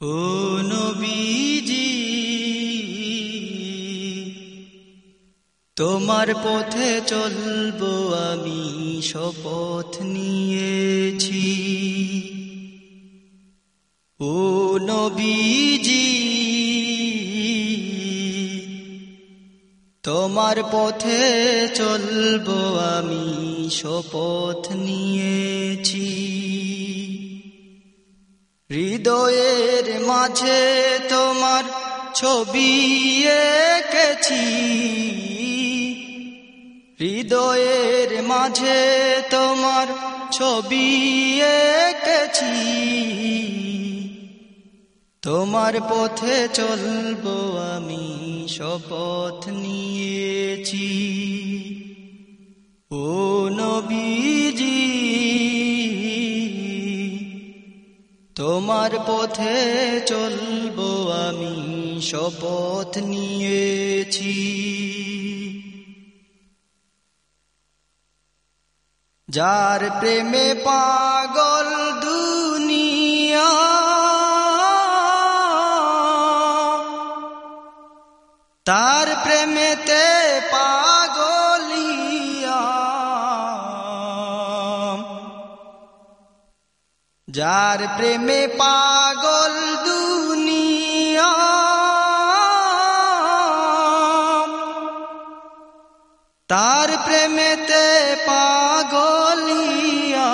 ও নবীজি, তোমার পথে চলবো আমি শপথ নিয়েছি। ও নবীজি, তোমার পথে চলবো আমি শপথ নিয়েছি। হৃদয়ের মাঝে তোমার ছবি এঁকেছি। হৃদয়ের মাঝে তোমার ছবি এঁকেছি। তোমার পথে চলবো আমি শপথ নিয়েছি। ও নবীজি তোমার পথে চলবো আমি শপথ নিয়েছি। যার প্রেমে পাগল দুনিয়া তার প্রেমেতে পাগলিয়া যার প্রেমে পাগল দুনিয়া। তার প্রেমেতে পাগলিয়া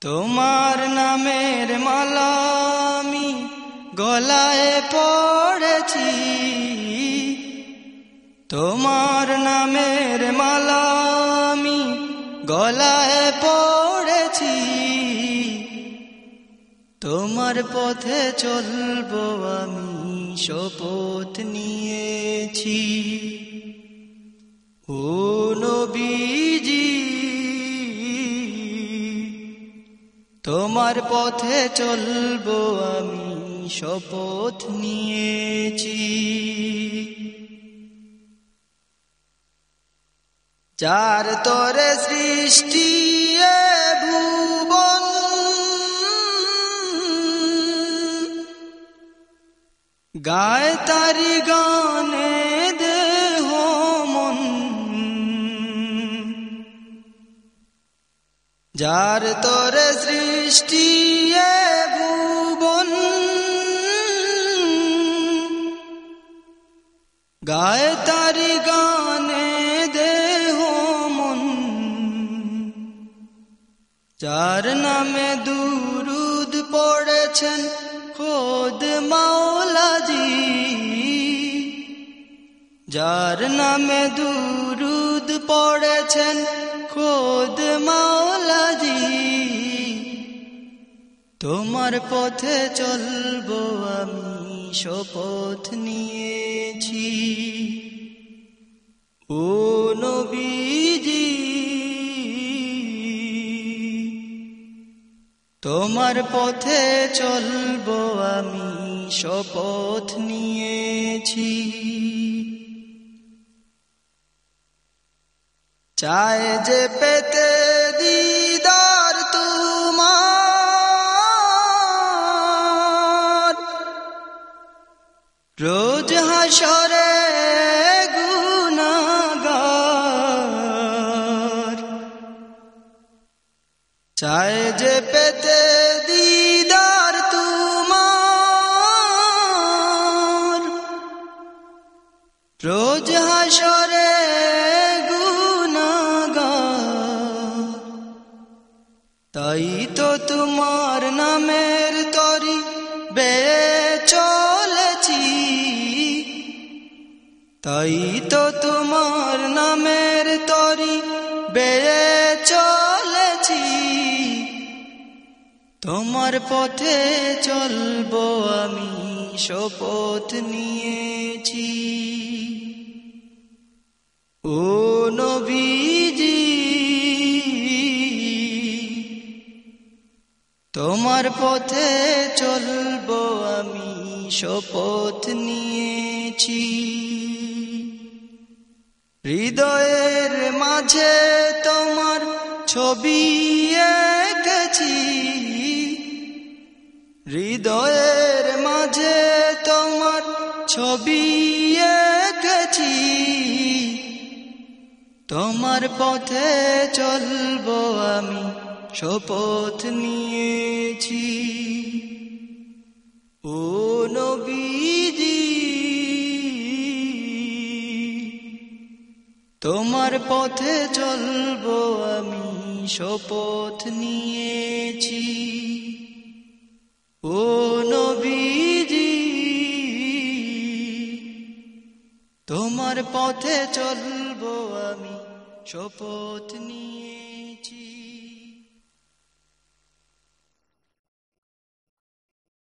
তোমার নামের মালামি গলায় পড়েছি। তোমার নামের মালামি গলায় পড়েছি। তোমার পথে চলবো আমি, শপথ নিয়েছি। ও নবীজি, তোমার পথে চলবো আমি, শপথ নিয়েছি। যার তোরে সৃষ্টি ভুবন। গায় তারি গানে দেহ মন। যার তোরে সৃষ্টি ভুবন। গায় তারি গানে যার নামে দুরুদ পড়েছেন খোদ মাওলাজি। যার নামে দুরুদ পড়েছেন খোদ মাওলাজি। তোমার পথে চলবো আমি শপথ নিয়েছি। ও নবীজি তোমার পথে চলবো আমি শপথ নিয়েছি। চায় যে পেতে দিদার তোমার। রোজ হাসরে চায় যে পেতে দিদার তোমার। রোজ হাসরে তাই তো তোমার নামের তরি বে চলেছি তাই তো তোমার নামের তোমার পথে চলবো আমি শপথ নিয়েছি। ও নবীজি, তোমার পথে চলবো আমি শপথ নিয়েছি। হৃদয়ের মাঝে তোমার ছবি এঁকেছি। হৃদয়ের মাঝে তোমার ছবি এঁকেছি। তোমার পথে চলব আমি, শপথ নিয়েছি। ও নবীজি, তোমার পথে চলব আমি, শপথ নিয়েছি। ও তোমার পথে চলবো আমি শপথ নিয়ে।